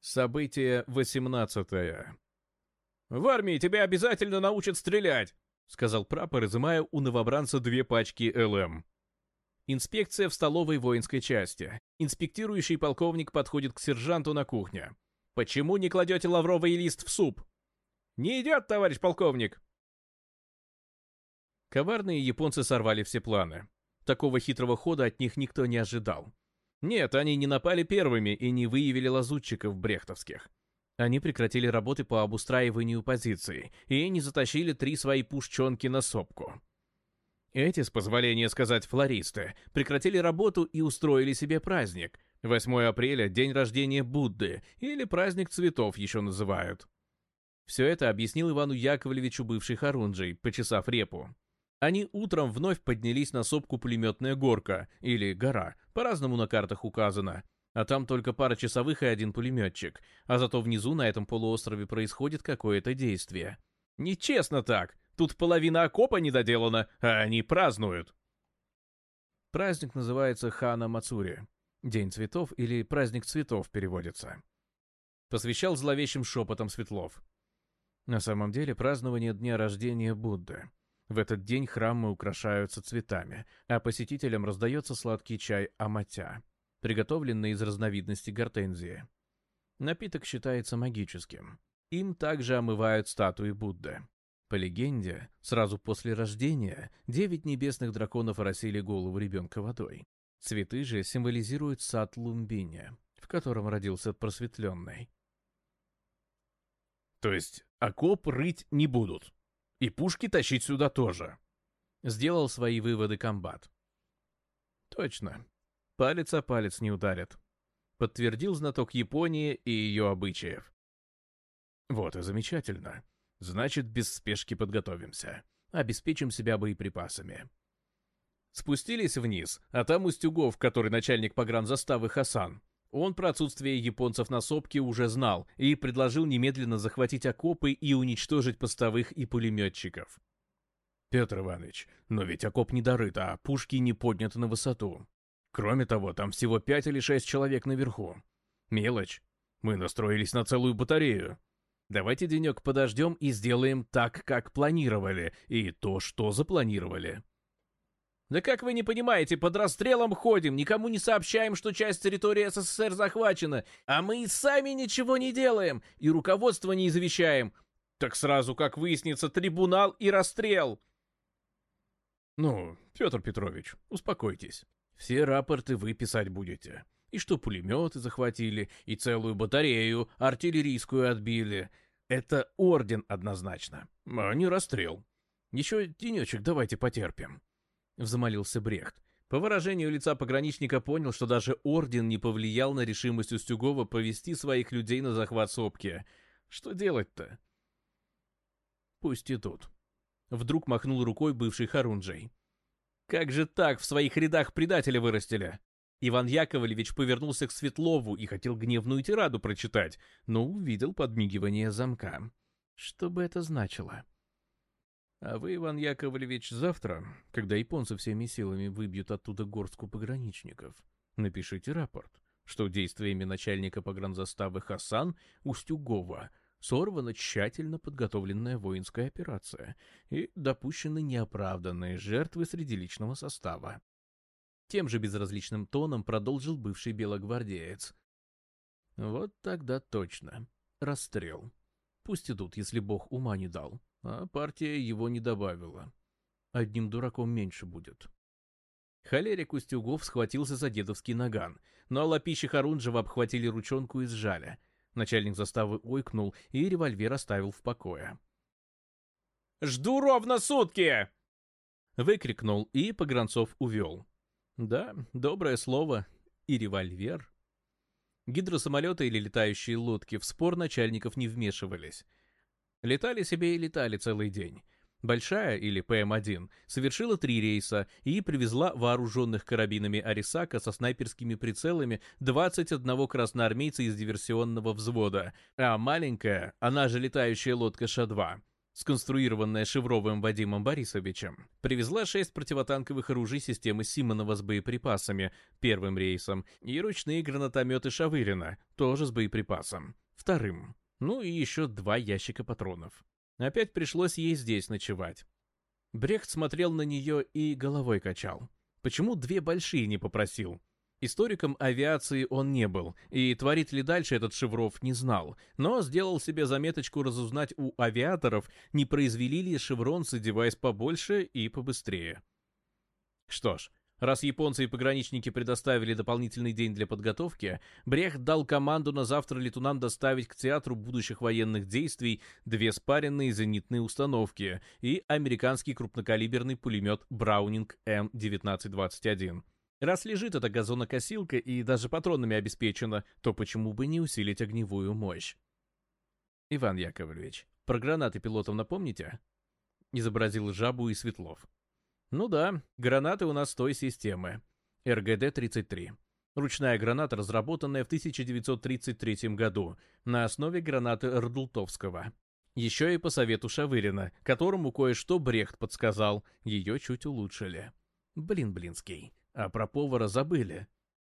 Событие 18 «В армии тебя обязательно научат стрелять», — сказал прапор, изымая у новобранца две пачки ЛМ. Инспекция в столовой воинской части. Инспектирующий полковник подходит к сержанту на кухне. «Почему не кладете лавровый лист в суп?» «Не идет, товарищ полковник!» Коварные японцы сорвали все планы. Такого хитрого хода от них никто не ожидал. Нет, они не напали первыми и не выявили лазутчиков брехтовских. Они прекратили работы по обустраиванию позиций и не затащили три свои пушчонки на сопку. Эти, с позволения сказать флористы, прекратили работу и устроили себе праздник. 8 апреля — день рождения Будды, или праздник цветов еще называют. Все это объяснил Ивану Яковлевичу бывший Харунджий, почесав репу. Они утром вновь поднялись на сопку пулеметная горка, или гора, по-разному на картах указано. А там только пара часовых и один пулеметчик. А зато внизу на этом полуострове происходит какое-то действие. Нечестно так. Тут половина окопа не доделана, а они празднуют. Праздник называется Хана Мацури. День цветов или праздник цветов переводится. Посвящал зловещим шепотом Светлов. На самом деле празднование дня рождения Будды. В этот день храмы украшаются цветами, а посетителям раздается сладкий чай аматя, приготовленный из разновидностей гортензии. Напиток считается магическим. Им также омывают статуи Будды. По легенде, сразу после рождения девять небесных драконов оросили голову ребенка водой. Цветы же символизируют сад Лумбиня, в котором родился просветленный. «То есть окоп рыть не будут?» И пушки тащить сюда тоже. Сделал свои выводы комбат. Точно. Палец о палец не ударят. Подтвердил знаток Японии и ее обычаев. Вот и замечательно. Значит, без спешки подготовимся. Обеспечим себя боеприпасами. Спустились вниз, а там Устюгов, который начальник погранзаставы Хасан, он про отсутствие японцев на сопке уже знал и предложил немедленно захватить окопы и уничтожить постовых и пулеметчиков. «Петр Иванович, но ведь окоп не дорыт, а пушки не подняты на высоту. Кроме того, там всего пять или шесть человек наверху. Мелочь. Мы настроились на целую батарею. Давайте денек подождем и сделаем так, как планировали, и то, что запланировали». Да как вы не понимаете, под расстрелом ходим, никому не сообщаем, что часть территории СССР захвачена, а мы и сами ничего не делаем, и руководство не извещаем. Так сразу, как выяснится, трибунал и расстрел. Ну, Петр Петрович, успокойтесь. Все рапорты вы писать будете. И что пулеметы захватили, и целую батарею артиллерийскую отбили. Это орден однозначно, а не расстрел. Еще тенечек, давайте потерпим взмолился Брехт. По выражению лица пограничника понял, что даже Орден не повлиял на решимость Устюгова повести своих людей на захват сопки. Что делать-то? Пусть и тут. Вдруг махнул рукой бывший Харунджей. Как же так, в своих рядах предателя вырастили? Иван Яковлевич повернулся к Светлову и хотел гневную тираду прочитать, но увидел подмигивание замка. Что бы это значило? А вы, Иван Яковлевич, завтра, когда японцы всеми силами выбьют оттуда горстку пограничников, напишите рапорт, что действиями начальника погранзаставы Хасан Устюгова сорвана тщательно подготовленная воинская операция и допущены неоправданные жертвы среди личного состава. Тем же безразличным тоном продолжил бывший белогвардеец. Вот тогда точно. Расстрел. Пусть идут, если Бог ума не дал, а партия его не добавила. Одним дураком меньше будет. Холерик Устюгов схватился за дедовский наган, но лапища Харунжева обхватили ручонку и сжали. Начальник заставы ойкнул и револьвер оставил в покое. «Жду ровно сутки!» Выкрикнул и Погранцов увел. Да, доброе слово и револьвер Гидросамолеты или летающие лодки в спор начальников не вмешивались. Летали себе и летали целый день. Большая, или ПМ-1, совершила три рейса и привезла вооруженных карабинами Арисака со снайперскими прицелами 21 красноармейца из диверсионного взвода, а маленькая, она же летающая лодка Ша-2, сконструированная Шевровым Вадимом Борисовичем, привезла шесть противотанковых оружий системы Симонова с боеприпасами первым рейсом и ручные гранатометы Шавырина, тоже с боеприпасом, вторым. Ну и еще два ящика патронов. Опять пришлось ей здесь ночевать. Брехт смотрел на нее и головой качал. Почему две большие не попросил? Историком авиации он не был, и творит ли дальше этот Шевров не знал, но сделал себе заметочку разузнать у авиаторов, не произвели ли шевронцы девайс побольше и побыстрее. Что ж, раз японцы и пограничники предоставили дополнительный день для подготовки, Брехт дал команду на завтра летунам доставить к театру будущих военных действий две спаренные зенитные установки и американский крупнокалиберный пулемет «Браунинг М-1921». Раз лежит эта газонокосилка и даже патронами обеспечена, то почему бы не усилить огневую мощь? Иван Яковлевич, про гранаты пилотам напомните? А? Изобразил жабу и Светлов. Ну да, гранаты у нас той системы. РГД-33. Ручная граната, разработанная в 1933 году на основе гранаты Рдултовского. Еще и по совету Шавырина, которому кое-что Брехт подсказал, ее чуть улучшили. Блин, блинский. А про повара забыли.